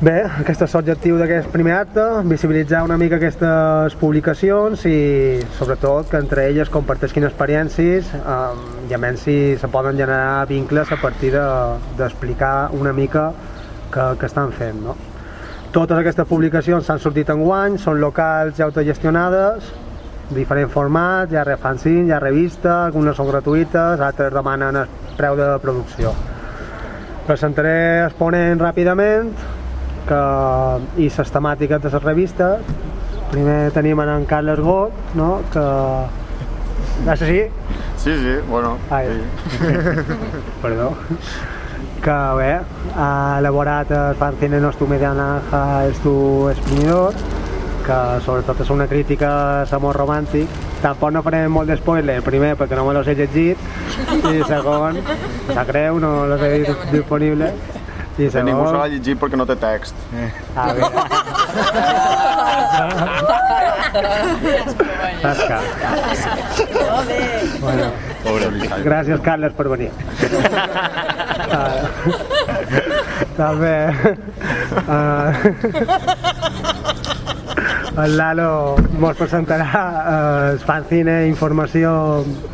Bé, aquest és l'objectiu d'aquest primer acte, visibilitzar una mica aquestes publicacions i sobretot que entre elles comparteixin experiències um, i a menys si se poden generar vincles a partir d'explicar de, una mica que, que estan fent. No? Totes aquestes publicacions s'han sortit en guany, són locals i autogestionades, diferents formats, hi ha refanzine, hi ha revista, algunes són gratuïtes, altres demanen el preu de producció. Presentaré exponent ràpidament, que, i les temàtiques de les revistes. Primer tenim en Carles Got, no? que... ¿Es així? Sí, sí, bueno. Ai. Sí. Perdó. Que bé, ha elaborat el fanzine Nostre Media Naranja és tu exprimidor, que sobretot és una crítica a l'amor romàntic. Tampoc no farem molt d'espoiler, primer perquè no me los he llegit, i segon, sap greu, no los he disponible. I Que ningú se l'ha llegit perquè no té text. Ah, bé. Tasca. Bueno, Pobre gràcies, Carles, per venir. Ah, També. Uh, el Lalo mos presentarà eh, el fanzine Informació,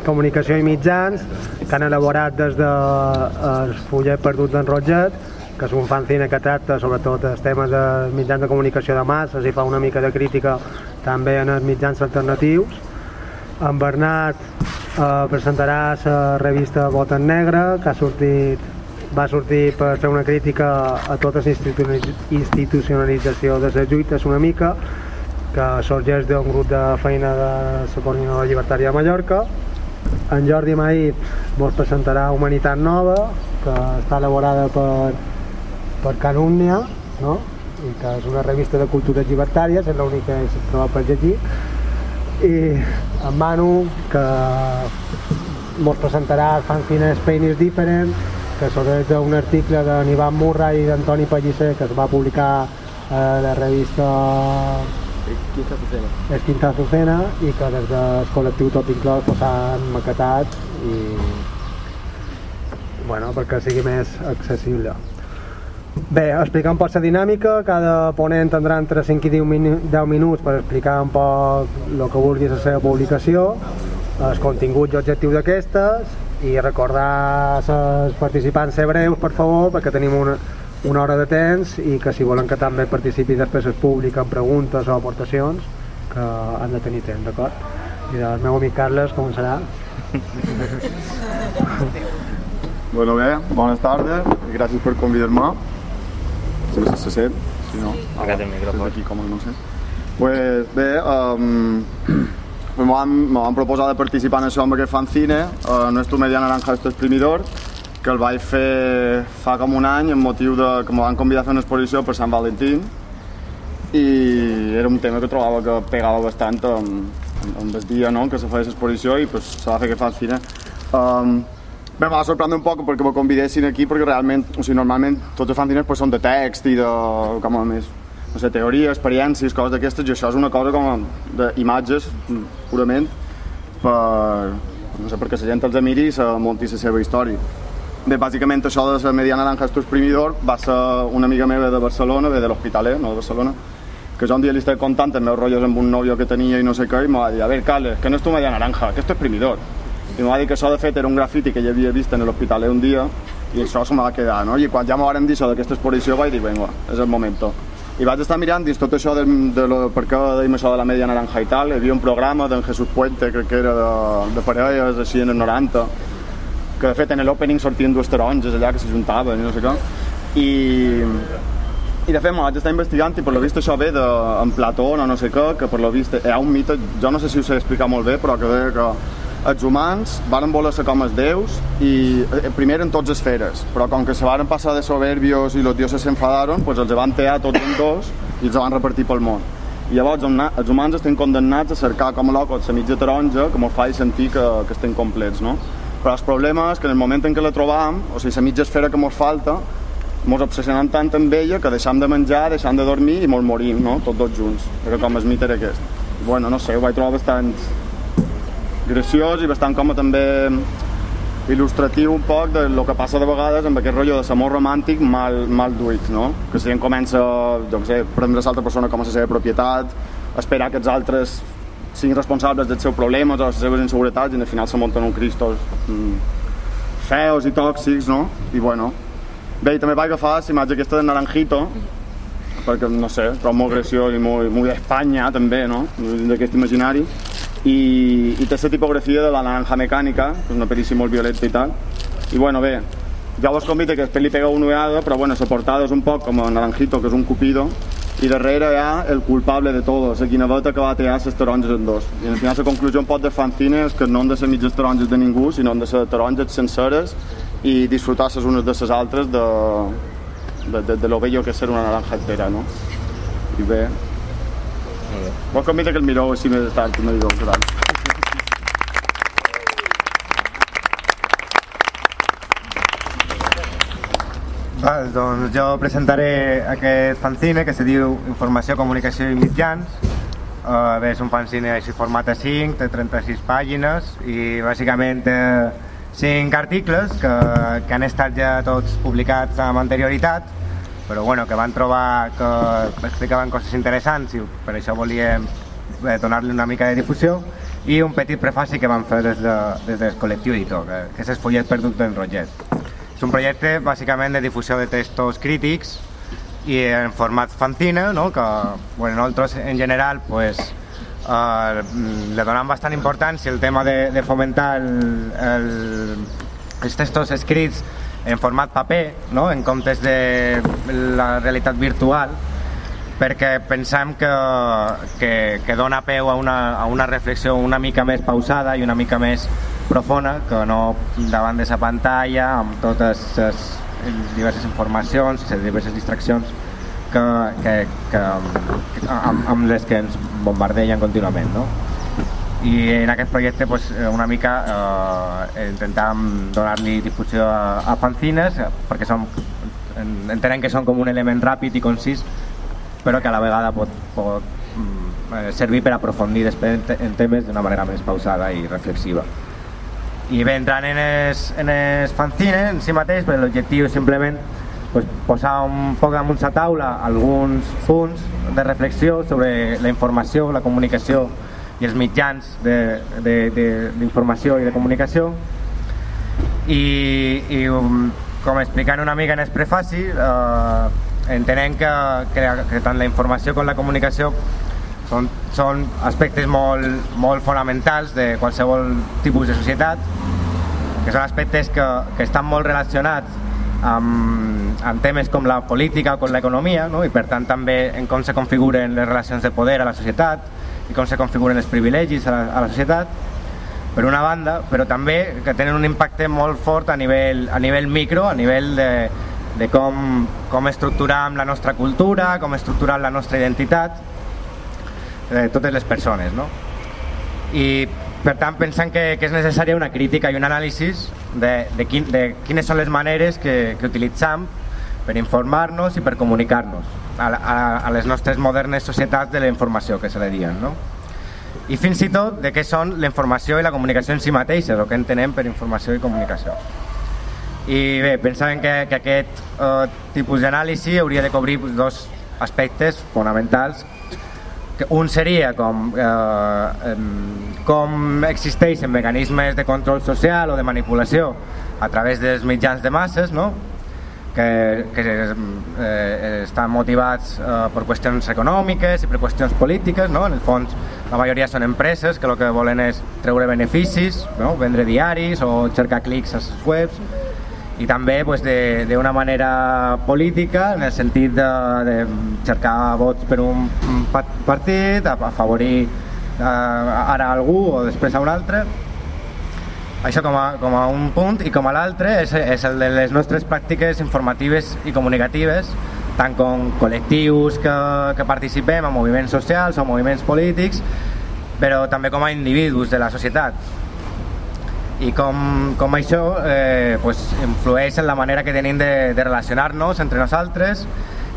Comunicació i Mitjans que han elaborat des de el fullet perdut d'en Roget que és un fanzine que tracta sobretot els temes de mitjans de comunicació de masses i fa una mica de crítica també en els mitjans alternatius. En Bernat eh, presentarà la revista Vot en Negre, que ha sortit, va sortir per fer una crítica a tota la institucionalització de les lluites una mica, que sorgeix d'un grup de feina de la Coordinadora Llibertària de Mallorca. En Jordi Maí ens presentarà Humanitat Nova, que està elaborada per, per Calúmnia, no? i que és una revista de cultures llibertàries, és l'única que s'ha trobat per llegir. I en Manu, que ens presentarà fanzine Spain is Different, que sorgeix d'un article de Nivan Murray i d'Antoni Pellicer que es va publicar a la revista és Quinta Azucena i que des del col·lectiu Tot Inclòs pues, s'han maquetat i bueno, perquè sigui més accessible. Bé, explicar un poc la dinàmica, cada ponent tindrà entre 5 i 10, minu 10 minuts per explicar un poc el que vulgui la seva publicació, els continguts i objectius d'aquestes i recordar als participants ser breus, per favor, perquè tenim una, una hora de temps i que si volen que també participi després el públic en preguntes o aportacions que han de tenir temps, d'acord? I el meu amic Carles començarà. Bueno, bé, bones tardes, gràcies per convidar-me. Si no se sent, si no... Aga't el micròfon. Aquí, com no sé. Pues bé, um, me van, me van proposar de participar en això amb aquest fanzine, uh, Nuestro Media Naranja Esto Exprimidor, que el vaig fer fa com un any en motiu de que me van convidar a fer una exposició per Sant Valentín i era un tema que trobava que pegava bastant amb, amb el dia no? que se feia l'exposició i pues, se va fer aquest fanzine. Um, Bé, m'ha sorprendre un poc perquè me convidessin aquí perquè realment, o sigui, normalment tots els fanzines pues, són de text i de, com a més, no sé, teoria, experiències, coses d'aquestes, i això és una cosa com d'imatges, purament, per, no sé, perquè la gent els miri i se munti la seva història. Bé, bàsicament això de la Mediana Naranja Esto Exprimidor va ser una amiga meva de Barcelona, de l'Hospitalet, no de Barcelona, que jo un dia li estava contant els meus rotllos amb un nòvio que tenia i no sé què, i va dir, a ver, Carles, que no és tu Mediana Naranja, que esto es Exprimidor. I em va dir que això de fet era un grafiti que ja havia vist en l'Hospitalet un dia i això se me va quedar, no? I quan ja m'ho van dir això d'aquesta exposició vaig dir, vinga, és el moment. I vaig estar mirant dins tot això de, de lo, per què deim això de la media naranja i tal, hi havia un programa d'en Jesús Puente, crec que era de, de parelles, així en el 90, que de fet en l'opening sortien dues taronges allà que s'ajuntaven i no sé què. I, i de fet me vaig estar investigant i per lo vist això ve de, en Plató o no sé què, que per lo vist hi ha un mite, jo no sé si ho sé explicar molt bé, però que deia que els humans varen voler ser com els déus i eh, primer eren tots esferes, però com que se varen passar de soberbios i los dioses s'enfadaron, pues els van tear tots en dos i els van repartir pel món. I llavors els humans estan condemnats a cercar com locos la mitja taronja que ens fa sentir que, que estem complets, no? Però el problema és que en el moment en què la trobam, o sigui, la mitja esfera que ens falta, ens obsessionem tant amb ella que deixam de menjar, deixam de dormir i ens morim, no? Tots dos junts. Era com el mite era aquest. Bueno, no sé, ho vaig trobar bastant graciós i bastant com també il·lustratiu un poc de lo que passa de vegades amb aquest rotllo de l'amor romàntic mal, mal duit, no? Que si en comença, jo sé, prendre l'altra persona com a la seva propietat, esperar que els altres siguin responsables dels seus problemes o les seves inseguretats i al final se munten un cristos mm, feos i tòxics, no? I bueno, bé, i també vaig agafar la imatge aquesta de Naranjito, perquè, no sé, trobo molt graciós i molt, molt d'Espanya també, no? D'aquest imaginari i, i té la tipografia de la naranja mecànica, que és una pel·lícia molt violenta i tal. I bueno, bé, ja vos convite que després li pega una ullada, però bueno, la portada és un poc com a Naranjito, que és un cupido, i darrere hi ha el culpable de tot, la guineveta que va tirar les taronges en dos. I al final la conclusió un pot de fanzine és que no han de ser mitges taronges de ningú, sinó han de ser taronges senceres i disfrutar les unes de les altres de, de, de, de lo bello que és ser una naranja entera, no? I bé, Convida que el mireu així més tard, me diu gran. Val, doncs jo presentaré aquest fanzine que se diu Informació, Comunicació i Mitjans. Uh, bé, és un fanzine així format A5, té 36 pàgines i bàsicament té 5 articles que, que han estat ja tots publicats amb anterioritat però bueno, que van trobar que explicaven coses interessants i per això volíem eh, donar-li una mica de difusió i un petit prefaci que vam fer des, de, des del col·lectiu editor, que, que és el follet perdut d'en Roget. És un projecte bàsicament de difusió de textos crítics i en format fanzine, no? que bueno, nosaltres en general pues, eh, le donem bastant importància el tema de, de fomentar el, el, els textos escrits en format paper, no? en comptes de la realitat virtual, perquè pensem que, que, que dona peu a una, a una reflexió una mica més pausada i una mica més profunda que no davant de la pantalla amb totes les diverses informacions les diverses distraccions que, que, que, amb, amb les que ens bombardegen contínuament. No? I en aquest projecte pues, eh, una mica eh, intentàvem donar-li difusió a, a fanzines perquè som, entenem que són com un element ràpid i concís però que a la vegada pot, pot mm, eh, servir per aprofundir després en, temes d'una manera més pausada i reflexiva. I bé, entrant en es, en es fanzine en si mateix, pues, l'objectiu simplement pues, posar un poc damunt la taula alguns punts de reflexió sobre la informació, la comunicació i els mitjans d'informació i de comunicació i, i um, com explicant una mica en el prefaci eh, entenem que, que, que tant la informació com la comunicació són, són aspectes molt, molt fonamentals de qualsevol tipus de societat que són aspectes que, que estan molt relacionats amb, amb temes com la política o com l'economia no? i per tant també en com se configuren les relacions de poder a la societat i com se configuren els privilegis a la, a la societat per una banda, però també que tenen un impacte molt fort a nivell, a nivell micro, a nivell de, de com, com estructuram la nostra cultura, com estructuram la nostra identitat, de totes les persones. No? I per tant pensant que, que és necessària una crítica i un anàlisi de, de, quin, de quines són les maneres que, que utilitzam per informar-nos i per comunicar-nos a, a, a les nostres modernes societats de la informació que se li diuen, no? I fins i tot de què són la informació i la comunicació en si mateixes, o què entenem per informació i comunicació. I bé, pensàvem que, que aquest eh, tipus d'anàlisi hauria de cobrir pues, dos aspectes fonamentals un seria com, eh, com existeixen mecanismes de control social o de manipulació a través dels mitjans de masses, no? Que, que eh, estan motivats eh, per qüestions econòmiques i per qüestions polítiques, no? en el fons la majoria són empreses que el que volen és treure beneficis, no? vendre diaris o cercar clics a les webs i també pues, d'una manera política en el sentit de, de cercar vots per un partit, afavorir eh, ara algú o després a un altre això com a, com a un punt i com a l'altre és, és el de les nostres pràctiques informatives i comunicatives tant com col·lectius que, que participem en moviments socials o moviments polítics però també com a individus de la societat i com, com això eh, pues, influeix en la manera que tenim de, de relacionar-nos entre nosaltres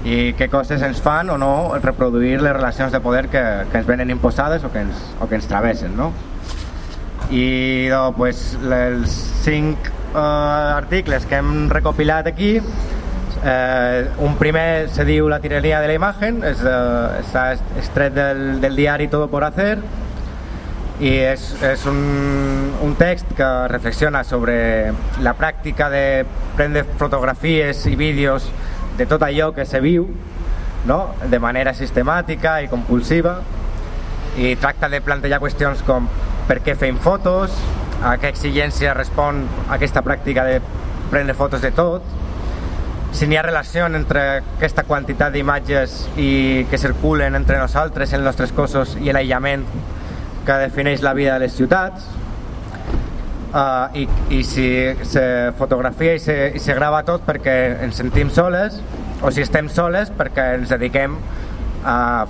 i què coses ens fan o no reproduir les relacions de poder que, que ens venen imposades o que ens, o que ens travessen no? I doncs, pues, els cinc eh, articles que hem recopilat aquí eh, un primer se diu La tirania de la imagen està estret del, del diari Todo por hacer i és, és un, un text que reflexiona sobre la pràctica de prendre fotografies i vídeos de tot allò que se viu no? de manera sistemàtica i compulsiva i tracta de plantejar qüestions com per què fem fotos, a què exigència respon aquesta pràctica de prendre fotos de tot, si n'hi ha relació entre aquesta quantitat d'imatges i que circulen entre nosaltres, els nostres cossos i l'aïllament que defineix la vida de les ciutats uh, i, i si se fotografia i se, i se grava tot perquè ens sentim soles o si estem soles perquè ens dediquem a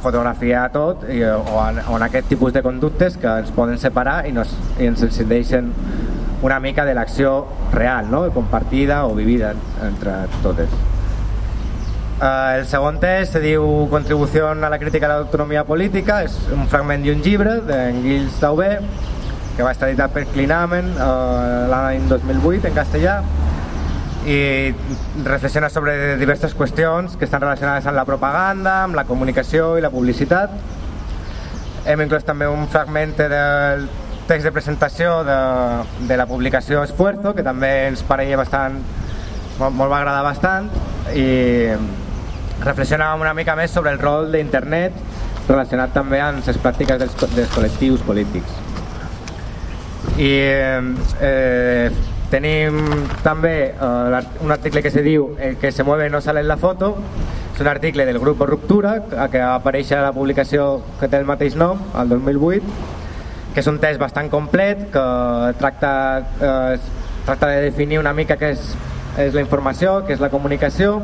fotografiar tot i, o, en, o en aquest tipus de conductes que ens poden separar i, nos, i ens decideixen una mica de l'acció real, no? compartida o vivida entre totes. Uh, el segon test se diu Contribució a la crítica a l'autonomia política, és un fragment d'un llibre d'en Gilles Daubé, que va estar editat per Clinamen uh, l'any 2008 en castellà, i reflexiona sobre diverses qüestions que estan relacionades amb la propaganda, amb la comunicació i la publicitat. Hem inclòs també un fragment del text de presentació de, de la publicació Esfuerzo, que també ens parella bastant, molt, molt va agradar bastant, i reflexionàvem una mica més sobre el rol d'internet relacionat també amb les pràctiques dels, dels col·lectius polítics. I eh, Tenim també eh, un article que se diu El que se mueve no sale en la foto, és un article del grup Ruptura que va aparèixer a la publicació que té el mateix nom, el 2008, que és un test bastant complet que tracta, eh, tracta de definir una mica què és, és la informació, què és la comunicació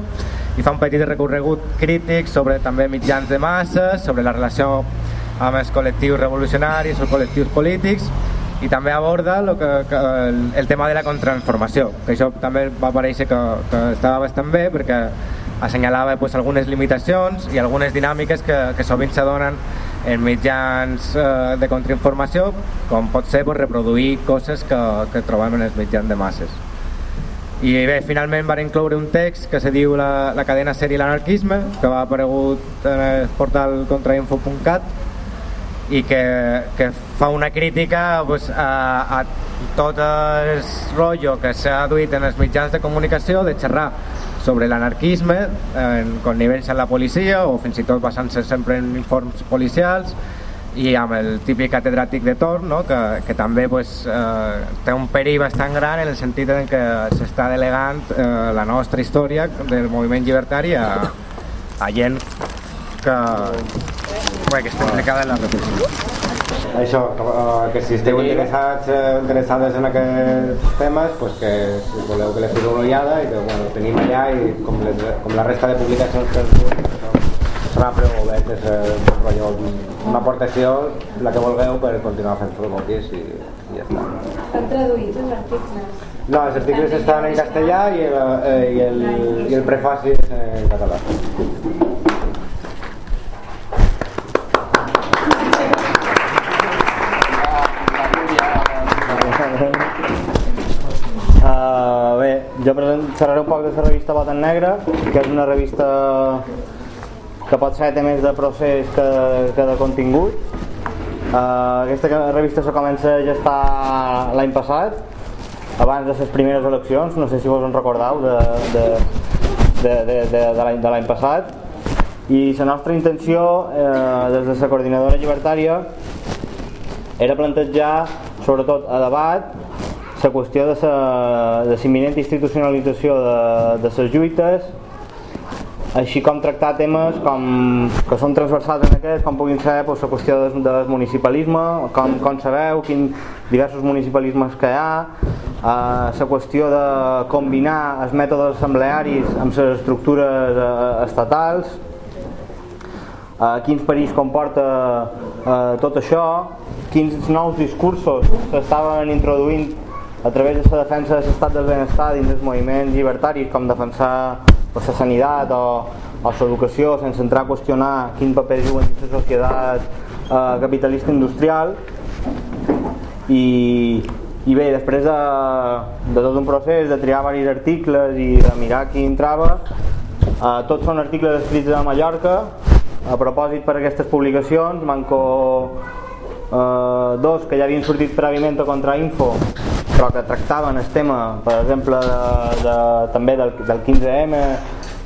i fa un petit recorregut crític sobre també mitjans de masses, sobre la relació amb els col·lectius revolucionaris o col·lectius polítics i també aborda lo que, que el, el tema de la contrainformació, que això també va aparèixer que, que estava bastant bé perquè assenyalava pues, algunes limitacions i algunes dinàmiques que, que sovint se donen en mitjans eh, de contrainformació, com pot ser pues, reproduir coses que, que trobem en els mitjans de masses. I bé, finalment van incloure un text que se diu la, la cadena sèrie l'anarquisme, que va aparegut en el portal contrainfo.cat i que, que fa una crítica pues, a, a tot el rotllo que s'ha duit en els mitjans de comunicació de xerrar sobre l'anarquisme en connivència amb la policia o fins i tot basant-se sempre en informes policials i amb el típic catedràtic de torn no? que, que també pues, eh, té un perill bastant gran en el sentit en què s'està delegant eh, la nostra història del moviment llibertari a, a gent que, bé, que està implicada en la repressió. Això, que, uh, que si esteu interessats, uh, interessades en aquests temes, pues que si voleu que les feu una ullada i que bueno, tenim allà i com, les, com la resta de publicacions que serà prou obert, és uh, una aportació, la que vulgueu per continuar fent promotís i, i ja està. Estan traduïts els articles? No, els articles estan en castellà i el, eh, i el, i el prefaci és en català. Jo xerraré un poc de la revista Bota en Negre, que és una revista que pot ser més de procés que, que de contingut. Uh, aquesta revista se comença a gestar l'any passat, abans de les primeres eleccions, no sé si vos en recordeu de, de, de, de, de, de l'any passat, i la nostra intenció eh, des de la coordinadora llibertària era plantejar sobretot a debat la qüestió de la imminent institucionalització de, de les lluites així com tractar temes com, que són transversals en aquest, com puguin ser pues, la qüestió del, del municipalisme, com, com sabeu, quin, diversos municipalismes que hi ha, eh, la qüestió de combinar els mètodes assemblearis amb les estructures eh, estatals, eh, quins perills comporta eh, tot això, quins nous discursos s'estaven introduint a través de la defensa de l'estat del benestar dins dels moviments llibertaris com defensar la sanitat o, o l'educació sense entrar a qüestionar quin paper juguen dins la societat eh, capitalista industrial. I, i bé, després de, de tot un procés de triar diversos articles i de mirar qui entrava eh, tots són articles escrits a Mallorca. A propòsit per aquestes publicacions manco eh, dos que ja havien sortit prèviament a Contrainfo però que tractaven el tema per exemple de, de, també del, del 15M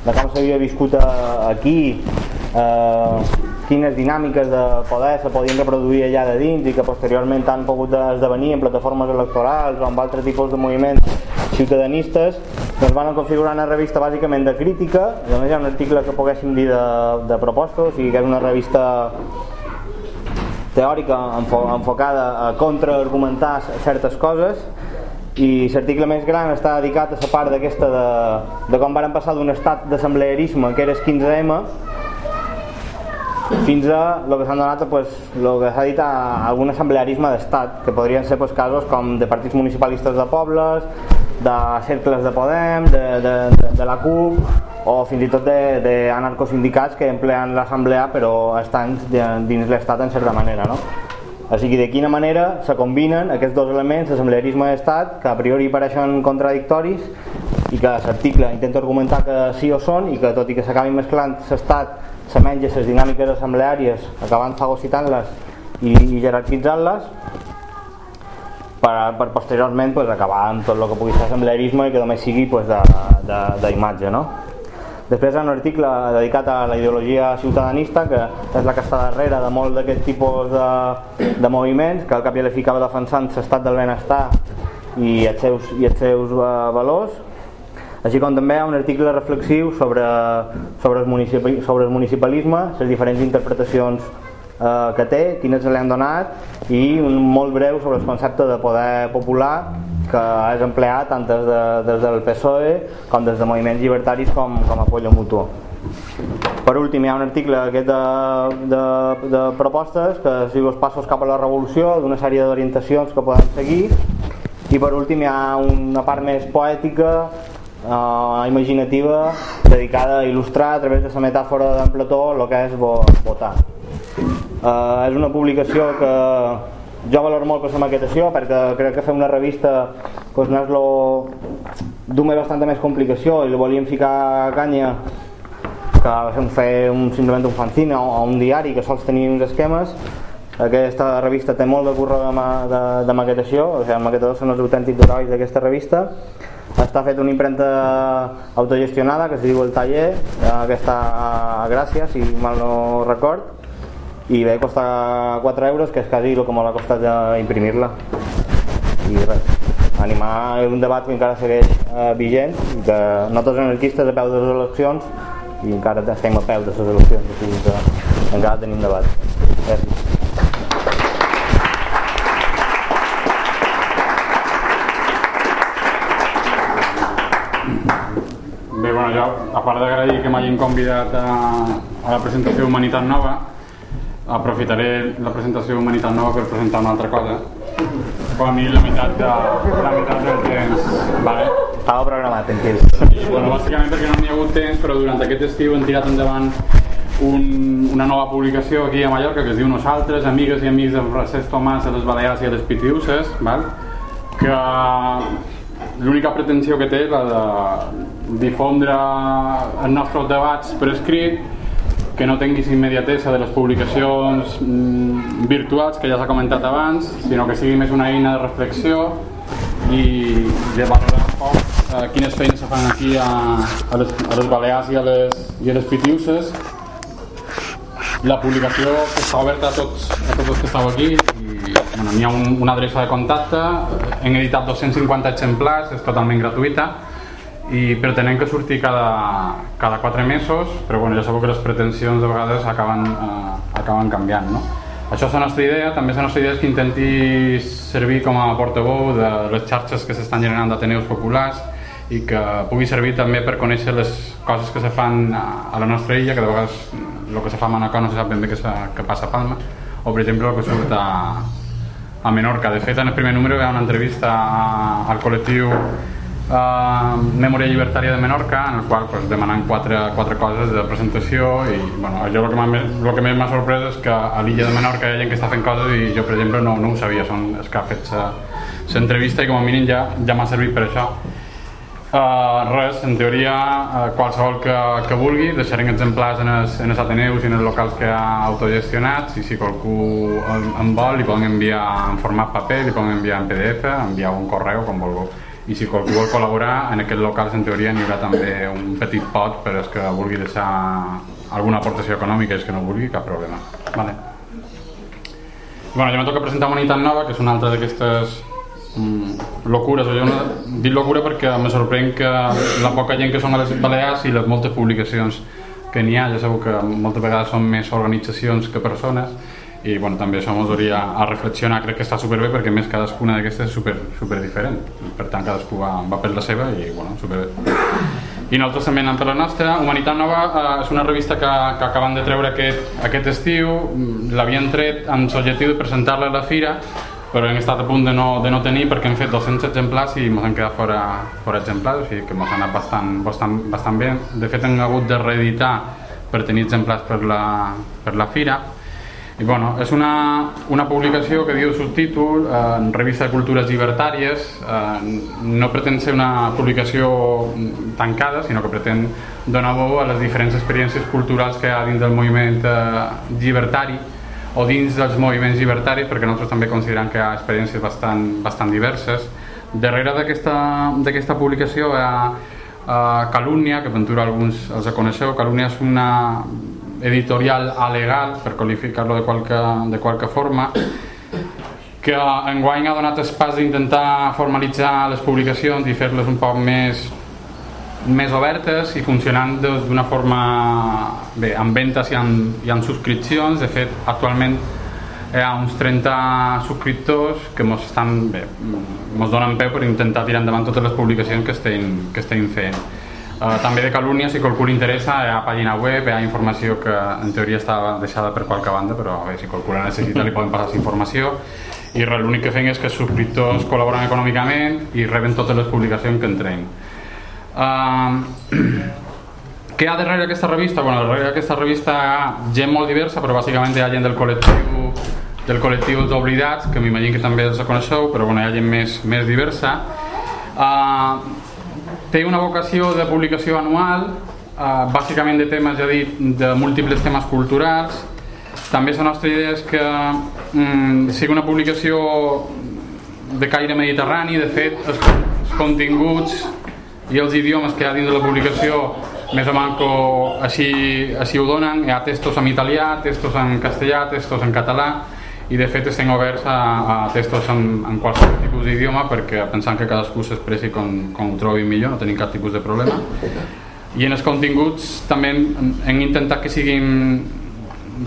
de com s'havia viscut aquí eh, quines dinàmiques de poder se podien reproduir allà de dins i que posteriorment han pogut esdevenir en plataformes electorals o en altres tipus de moviments ciutadanistes doncs van configurar una revista bàsicament de crítica i només hi ha un article que poguéssim dir de, de propostes o sigui que és una revista teòrica enfo enfocada a contraargumentar certes coses i l'article més gran està dedicat a la part d'aquesta de, de com van passar d'un estat d'assemblearisme que era el 15M fins a el que s'han donat pues, el que s'ha dit a algun assemblearisme d'estat que podrien ser pues, casos com de partits municipalistes de pobles de cercles de Podem de, de, de, de la CUP o fins i tot d'anarcosindicats que empleen l'assemblea però estan dins l'estat en certa manera no? o sigui, de quina manera se combinen aquests dos elements, l'assemblearisme d'estat que a priori pareixen contradictoris i que l'article intenta argumentar que sí o són i que tot i que s'acabin mesclant l'estat, se menja les dinàmiques assembleàries acabant fagocitant-les i, i jerarquitzant-les per, per posteriorment pues, acabar amb tot el que pugui ser assemblearisme i que només sigui pues, d'imatge no? Després hi un article dedicat a la ideologia ciutadanista, que és la que està darrere de molt d'aquest tipus de, de moviments, que al cap i a la fi acaba defensant l'estat del benestar i els seus, i els seus uh, valors, així com també hi ha un article reflexiu sobre, sobre, el, municipi, sobre el municipalisme, les diferents interpretacions eh, que té, quines li han donat i un molt breu sobre el concepte de poder popular que és empleat tant des, de, des del PSOE com des de moviments llibertaris com, com a Pollo Mutuo. Per últim hi ha un article aquest de, de, de propostes que sigue els passos cap a la revolució, d'una sèrie d'orientacions que podem seguir i per últim hi ha una part més poètica eh, imaginativa dedicada a il·lustrar a través de la metàfora d'en Plató el que és votar. Eh, és una publicació que jo valoro molt la maquetació perquè crec que fer una revista pues, no és lo d'una bastanta més complicació i li volíem ficar canya que fer un, simplement un fanzine o, o un diari que sols tenia uns esquemes aquesta revista té molt de curro de, ma, de, de maquetació o sigui, els maquetadors són els autèntics d'aquesta revista està fet una impremta autogestionada que es diu El Taller. Eh, que està a Gràcia si mal no record. I bé, costa 4 euros que és quasi el que m'ha costat imprimir-la i res, animar un debat que encara segueix eh, vigent que nosaltres anarquistes a peu de les eleccions i encara estem a peu de les eleccions o sigui que encara tenim debat. Gràcies Jo, a part d'agrair que m'hagin convidat a, a la presentació Humanitat Nova, aprofitaré la presentació d'Humanitat Nova per presentar una altra cosa. Com a mi la meitat, de, la meitat del temps. Vale? Estava programat, tranquil. Bueno, bàsicament perquè no n'hi ha hagut temps, però durant aquest estiu hem tirat endavant un, una nova publicació aquí a Mallorca que es diu Nosaltres, amigues i amics del Francesc Tomàs a les Balears i a les Pitiuses, val? que l'única pretensió que té és la de difondre els nostres debats per escrit que no tinguis immediatesa de les publicacions mm, virtuals que ja s'ha comentat abans, sinó que sigui més una eina de reflexió i de valorar poc eh, quines feines se fan aquí a, a, les, a les Balears i a les, i a les Pitiuses. La publicació que està oberta a tots, a tots els que estàu aquí i bueno, hi ha un, una adreça de contacte, hem editat 250 exemplars, és totalment gratuïta i pretenem que surti cada, cada 4 mesos, però bueno, ja sabeu que les pretensions de vegades acaben, eh, acaben canviant. No? Això és la nostra idea, també la nostra idea és que intenti servir com a portaveu de les xarxes que s'estan generant d'ateneus populars i que pugui servir també per conèixer les coses que se fan a la nostra illa, que de vegades el que se fa a Manacor no se sap ben bé què passa a Palma, o per exemple el que surt a, a Menorca. De fet, en el primer número hi ha una entrevista al col·lectiu uh, Memòria Llibertària de Menorca, en el qual pues, demanen quatre, quatre coses de presentació i bueno, jo el que, que més m'ha sorprès és que a l'illa de Menorca hi ha gent que està fent coses i jo per exemple no, no ho sabia, són els que ha fet l'entrevista i com a mínim ja, ja m'ha servit per això. Uh, res, en teoria uh, qualsevol que, que vulgui. Deixarem exemplars en els, en els Ateneus i en els locals que ha autogestionats i si qualcú en, en vol li poden enviar en format paper, li poden enviar en PDF, enviar un correu com vulgui i si qualcú vol col·laborar en aquests locals en teoria n'hi haurà també un petit pot per als que vulgui deixar alguna aportació econòmica els que no vulgui cap problema. Vale. bueno, jo me toca presentar una unitat nova que és una altra d'aquestes mm, locures o jo no, dic locura perquè me sorprèn que la poca gent que són a les Balears i les moltes publicacions que n'hi ha, ja sabeu que moltes vegades són més organitzacions que persones i bueno, també això ens hauria a reflexionar. Crec que està superbé perquè més cadascuna d'aquestes és super, super diferent per tant cadascú va, va per la seva i bueno, superbé. I nosaltres també anem per la nostra. Humanitat Nova eh, és una revista que, que acaben de treure aquest, aquest estiu. L'havien tret amb l'objectiu de presentar-la a la fira però hem estat a punt de no, de no tenir perquè hem fet 200 exemplars i ens han quedat fora, fora exemplars o sigui que ens ha anat bastant, bastant, bastant bé. De fet hem hagut de reeditar per tenir exemplars per la, per la fira. I bueno, és una, una publicació que diu subtítol eh, Revista de Cultures Llibertàries. Eh, no pretén ser una publicació tancada sinó que pretén donar veu a les diferents experiències culturals que hi ha dins del moviment eh, llibertari o dins dels moviments llibertaris perquè nosaltres també considerem que hi ha experiències bastant, bastant diverses. Darrere d'aquesta publicació hi ha uh, Calúnia, que Ventura alguns els coneixeu. Calúnia és una editorial alegal, per qualificar-lo de, qualque, de qualque forma, que enguany ha donat espais d'intentar formalitzar les publicacions i fer-les un poc més més obertes i funcionant d'una forma bé, amb ventes i amb, i amb subscripcions. De fet actualment hi ha uns 30 subscriptors que ens estan bé, mos donen peu per intentar tirar endavant totes les publicacions que estem, que estem fent. Uh, també de calúnia, si qualcú li interessa, hi ha pàgina web, hi ha informació que en teoria estava deixada per qualque banda, però veure, si qualcú la necessita li poden passar informació. I l'únic que fem és que els subscriptors col·laboren econòmicament i reben totes les publicacions que entrem. Uh, què hi ha darrere aquesta revista? Bueno, darrere aquesta revista hi ha gent molt diversa, però bàsicament hi ha gent del col·lectiu del col·lectiu dels oblidats, que m'imagino que també els coneixeu, però bueno, hi ha gent més, més diversa. Uh, té una vocació de publicació anual, eh, bàsicament de temes, ja dit, de múltiples temes culturals. També la nostra idea és que mm, sigui una publicació de caire mediterrani, de fet, els, els continguts i els idiomes que hi ha dins de la publicació més o manco així, així ho donen, hi ha textos en italià, textos en castellà, textos en català, i de fet estem oberts a, a testos en, en qualsevol tipus d'idioma perquè pensant que cadascú s'expressi com, com ho trobi millor, no tenim cap tipus de problema. I en els continguts també hem intentat que siguin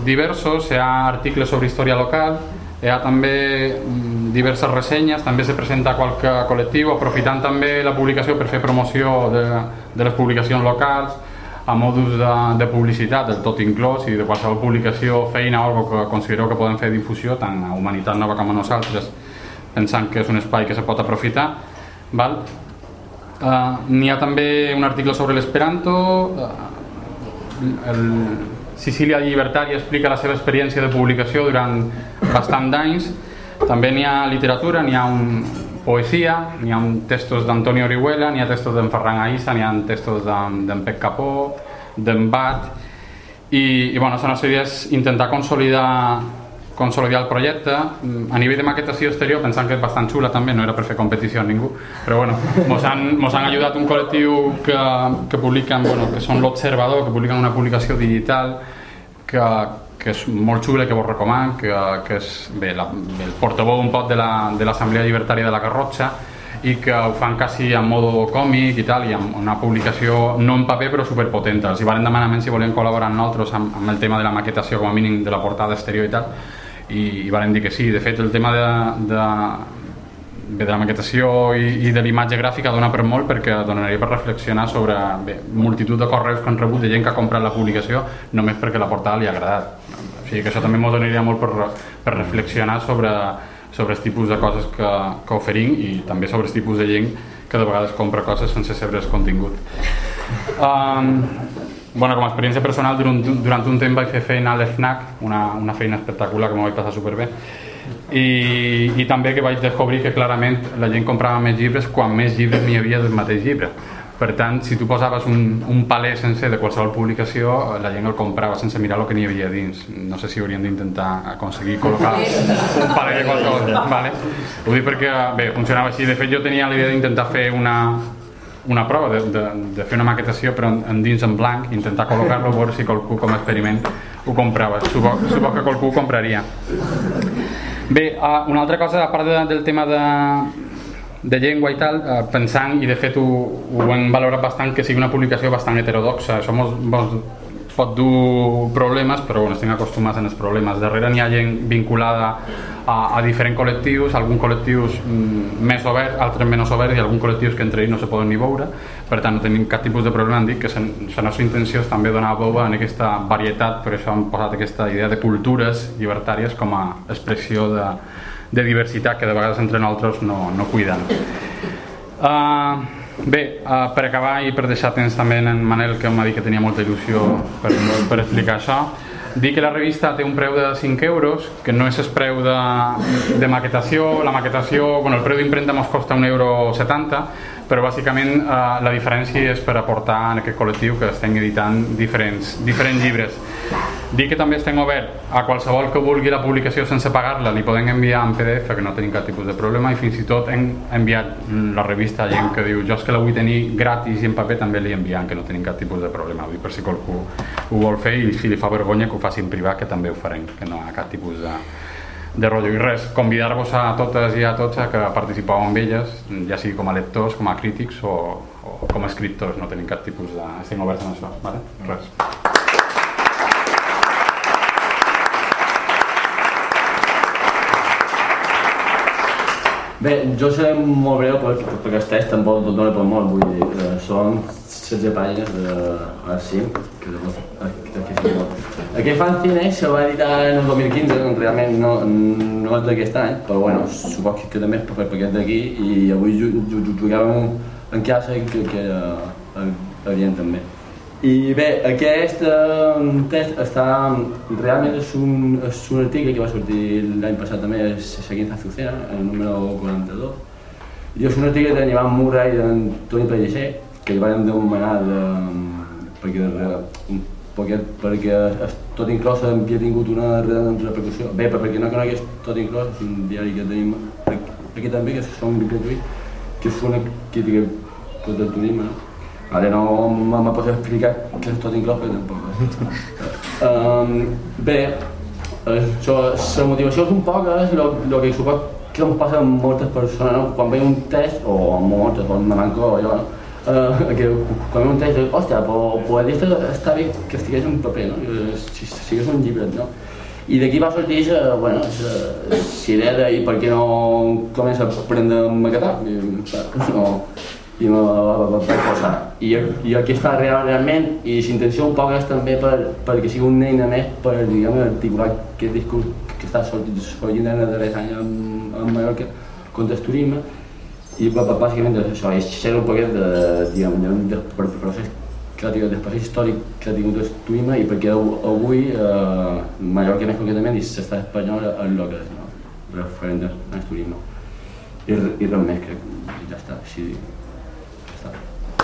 diversos, hi ha articles sobre història local hi ha també mm, diverses ressenyes, també se presenta qualque col·lectiu, aprofitant també la publicació per fer promoció de, de les publicacions locals a modus de, de publicitat del tot inclòs i de qualsevol publicació, feina o que considereu que poden fer difusió tant a Humanitat Nova com a nosaltres pensant que és un espai que se pot aprofitar val? Uh, n'hi ha també un article sobre l'esperanto. El Sicília Llibertària explica la seva experiència de publicació durant bastant d'anys també n'hi ha literatura, n'hi ha un, poesia, n'hi ha textos d'Antonio Orihuela, n'hi ha textos d'en Ferran Aïssa, n'hi ha textos d'en Pep Capó, d'en Bat, i, i bueno, la nostra idea és intentar consolidar consolidar el projecte. A nivell de maquetació exterior pensant que és bastant xula també, no era per fer competició a ningú però bueno, mos han, mos han ajudat un col·lectiu que, que publiquen bueno, que són l'Observador, que publiquen una publicació digital que, que és molt xula, que vos recoman, que, que és bé, la, el portaveu un pot de l'Assemblea la, Llibertària de la Garrotxa i que ho fan quasi en modo còmic i tal, i amb una publicació no en paper però superpotent. Els hi van demanar si volien col·laborar amb nosaltres amb, amb el tema de la maquetació com a mínim de la portada exterior i tal i, i van dir que sí. De fet, el tema de, de, de la maquetació i, i de l'imatge gràfica dona per molt perquè donaria per reflexionar sobre bé, multitud de correus que han rebut de gent que ha comprat la publicació només perquè la portada li ha agradat o sigui que això també ens donaria molt per, per reflexionar sobre, sobre els tipus de coses que, que oferim i també sobre els tipus de gent que de vegades compra coses sense saber el contingut. Um, bueno, com a experiència personal, durant, durant un temps vaig fer feina a l'FNAC, una, una feina espectacular que m'ho vaig passar superbé, i, i també que vaig descobrir que clarament la gent comprava més llibres quan més llibres n'hi havia del mateix llibre per tant, si tu posaves un, un paler sencer de qualsevol publicació, la gent el comprava sense mirar el que n'hi havia dins. No sé si haurien d'intentar aconseguir col·locar un paler de qualsevol. Vale? Ho dic perquè, bé, funcionava així. De fet, jo tenia la idea d'intentar fer una, una prova, de, de, de fer una maquetació però en, en dins en blanc, intentar col·locar-lo, veure si qualcú com a experiment ho comprava. Suposo, suposo que qualcú ho compraria. Bé, uh, una altra cosa, a part de, del tema de, de llengua i tal, eh, pensant, i de fet ho, ho hem valorat bastant, que sigui una publicació bastant heterodoxa. Això mos, mos pot dur problemes, però bueno, estem acostumats els problemes. Darrere n'hi ha gent vinculada a, a diferents col·lectius, alguns col·lectius mm, més oberts, altres menys oberts, i alguns col·lectius que entre ells no se poden ni veure, per tant no tenim cap tipus de problema en dir que la nostra intenció és també donar veu en aquesta varietat, per això hem posat aquesta idea de cultures llibertàries com a expressió de, de diversitat que de vegades entre nosaltres no, no cuiden. Uh, bé, uh, per acabar i per deixar temps també en Manel que m'ha dit que tenia molta il·lusió per, per explicar això dir que la revista té un preu de 5 euros que no és el preu de, de maquetació la maquetació, bueno, el preu d'imprenta ens costa 1,70 euro però bàsicament eh, la diferència és per aportar en aquest col·lectiu que estem editant diferents, diferents llibres. Dic que també estem obert a qualsevol que vulgui la publicació sense pagar-la, li podem enviar en PDF, que no tenim cap tipus de problema, i fins i tot hem enviat la revista a gent que diu jo és que la vull tenir gratis i en paper també li enviem, que no tenim cap tipus de problema, vull per si qualcú ho vol fer i si li fa vergonya que ho faci en privat, que també ho farem, que no hi ha cap tipus de, de rotllo i res, convidar-vos a totes i a tots a que participeu amb elles, ja sigui com a lectors, com a crítics o, o com a escriptors, no tenim cap tipus de... estem oberts en això, vale? res. Bé, jo seré molt breu perquè, perquè el test tampoc dona per molt, vull dir que són 16 pàgines de a 5, que de, de, de, aquest fanzine se va editar en el 2015, realment no, no és d'aquest any, però bueno, suposo que, també és per, per aquest d'aquí i avui jugàvem en classe que, que era evident també. I bé, aquest eh, test està, realment és un, és un article que va sortir l'any passat també, seguint Azucena, el número 42, i és un article de Ivan Murray i d'Antoni Pellicer, que li van demanar de, perquè, perquè, perquè tot inclòs havia tingut una repercussió. Bé, perquè no conegués tot inclòs, és un diari que tenim aquí també, que són gratuït, que és una crítica del turisme, no? Ara no me pots explicar què és tot inclòs, però tampoc. um, bé, això, la motivació és un poc és el que supos que em passa amb moltes persones, no? quan veig un test, o amb moltes, o me manco allò, no? Uh, que quan veig un test, hòstia, però poetista està bé que estigués en paper, no? si, si sigués un llibre, no? I d'aquí va sortir aquesta, bueno, la idea de i per què no comença a aprendre a maquetar? No, i me vaig posar. I, i aquí està realment, i l'intenció un poc és també per, perquè sigui una eina més per diguem, articular aquest discurs que està sortint, sortint en els darrers anys en, en Mallorca contra el turisme i bàsicament és això, és ser un poquet de, diguem, de, de procés creatiu, del procés històric que ha tingut el turisme i perquè avui eh, Mallorca més concretament i espanyol és el que és no? referent al turisme i, i res més crec, ja està, així